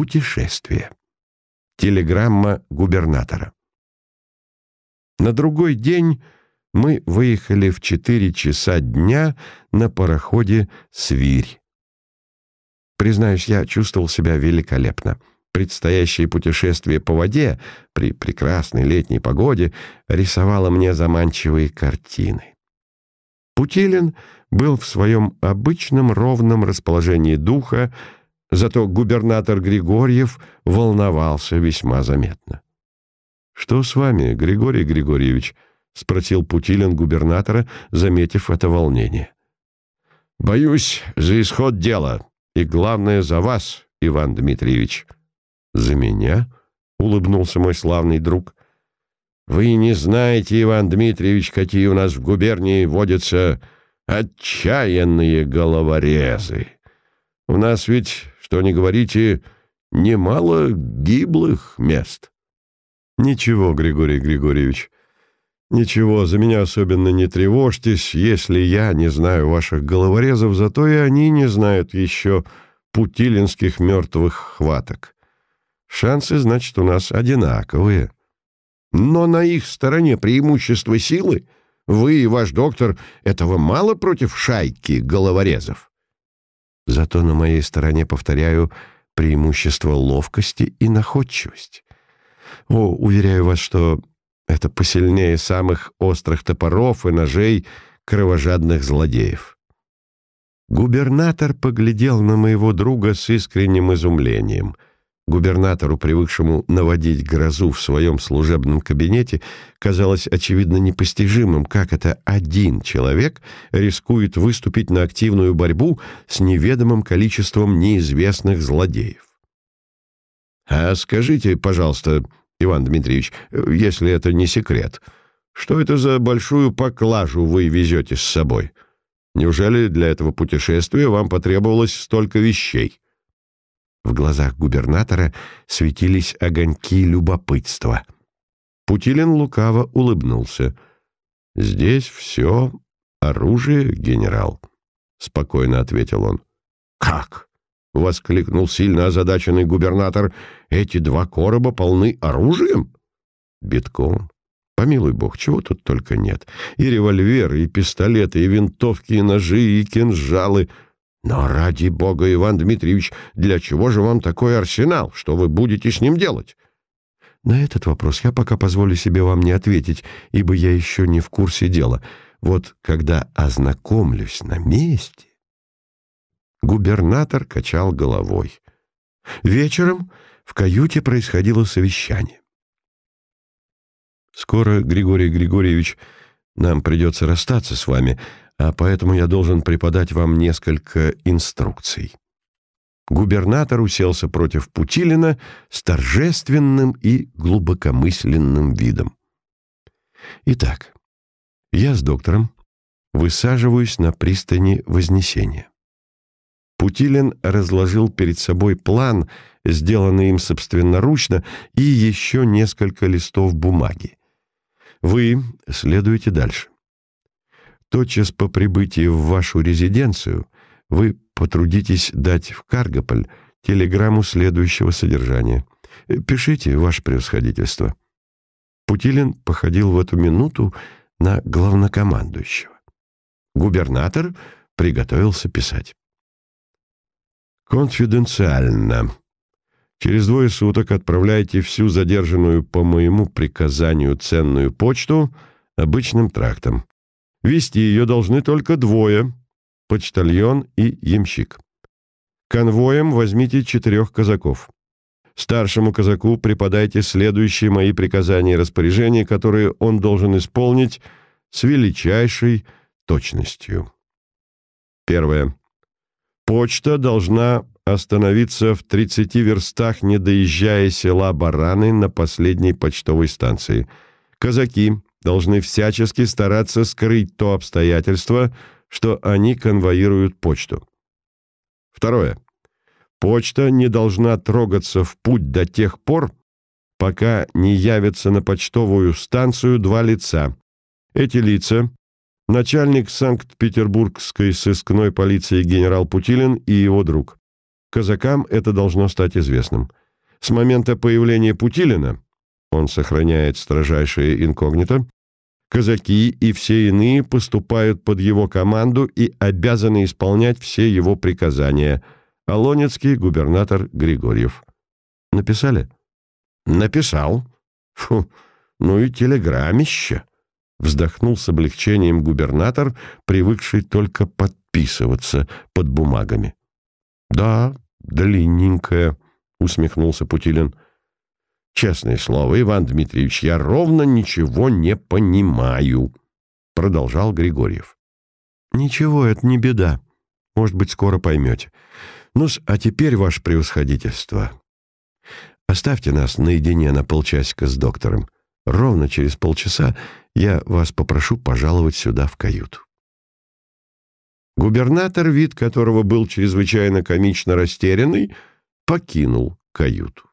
Путешествие. Телеграмма губернатора. На другой день мы выехали в четыре часа дня на пароходе «Свирь». Признаюсь, я чувствовал себя великолепно. Предстоящее путешествие по воде при прекрасной летней погоде рисовало мне заманчивые картины. Путилин был в своем обычном ровном расположении духа, зато губернатор Григорьев волновался весьма заметно. «Что с вами, Григорий Григорьевич?» — спросил Путилин губернатора, заметив это волнение. «Боюсь за исход дела, и главное за вас, Иван Дмитриевич». «За меня?» — улыбнулся мой славный друг. «Вы не знаете, Иван Дмитриевич, какие у нас в губернии водятся отчаянные головорезы. У нас ведь, что не говорите, немало гиблых мест». «Ничего, Григорий Григорьевич, ничего, за меня особенно не тревожьтесь, если я не знаю ваших головорезов, зато и они не знают еще путилинских мертвых хваток». Шансы, значит, у нас одинаковые. Но на их стороне преимущество силы. Вы и ваш доктор этого мало против шайки головорезов. Зато на моей стороне, повторяю, преимущество ловкости и находчивости. О, уверяю вас, что это посильнее самых острых топоров и ножей кровожадных злодеев. Губернатор поглядел на моего друга с искренним изумлением — Губернатору, привыкшему наводить грозу в своем служебном кабинете, казалось очевидно непостижимым, как это один человек рискует выступить на активную борьбу с неведомым количеством неизвестных злодеев. «А скажите, пожалуйста, Иван Дмитриевич, если это не секрет, что это за большую поклажу вы везете с собой? Неужели для этого путешествия вам потребовалось столько вещей?» В глазах губернатора светились огоньки любопытства. Путилин лукаво улыбнулся. «Здесь все оружие, генерал», — спокойно ответил он. «Как?» — воскликнул сильно озадаченный губернатор. «Эти два короба полны оружием?» «Битком. Помилуй бог, чего тут только нет. И револьверы, и пистолеты, и винтовки, и ножи, и кинжалы — но ради бога, Иван Дмитриевич, для чего же вам такой арсенал? Что вы будете с ним делать? На этот вопрос я пока позволю себе вам не ответить, ибо я еще не в курсе дела. Вот когда ознакомлюсь на месте... Губернатор качал головой. Вечером в каюте происходило совещание. «Скоро, Григорий Григорьевич, нам придется расстаться с вами, а поэтому я должен преподать вам несколько инструкций». Губернатор уселся против Путилина с торжественным и глубокомысленным видом. «Итак, я с доктором высаживаюсь на пристани Вознесения». Путилин разложил перед собой план, сделанный им собственноручно, и еще несколько листов бумаги. Вы следуете дальше. Тотчас по прибытии в вашу резиденцию вы потрудитесь дать в Каргополь телеграмму следующего содержания. Пишите, ваше превосходительство». Путилин походил в эту минуту на главнокомандующего. Губернатор приготовился писать. «Конфиденциально. Через двое суток отправляйте всю задержанную по моему приказанию ценную почту обычным трактом. Вести ее должны только двое — почтальон и ямщик. Конвоем возьмите четырех казаков. Старшему казаку преподайте следующие мои приказания и распоряжения, которые он должен исполнить с величайшей точностью. Первое. Почта должна остановиться в 30 верстах, не доезжая села Бараны на последней почтовой станции. Казаки должны всячески стараться скрыть то обстоятельство, что они конвоируют почту. Второе. Почта не должна трогаться в путь до тех пор, пока не явятся на почтовую станцию два лица. Эти лица – начальник Санкт-Петербургской сыскной полиции генерал Путилин и его друг. Казакам это должно стать известным. С момента появления Путилина, он сохраняет строжайшее инкогнито, казаки и все иные поступают под его команду и обязаны исполнять все его приказания. Алонецкий губернатор Григорьев. Написали? Написал. Фу, ну и телеграммище. Вздохнул с облегчением губернатор, привыкший только подписываться под бумагами. «Да, длинненькая», — усмехнулся Путилин. «Честное слово, Иван Дмитриевич, я ровно ничего не понимаю», — продолжал Григорьев. «Ничего, это не беда. Может быть, скоро поймете. ну а теперь, ваше превосходительство, оставьте нас наедине на полчасика с доктором. Ровно через полчаса я вас попрошу пожаловать сюда в каюту». Губернатор, вид которого был чрезвычайно комично растерянный, покинул каюту.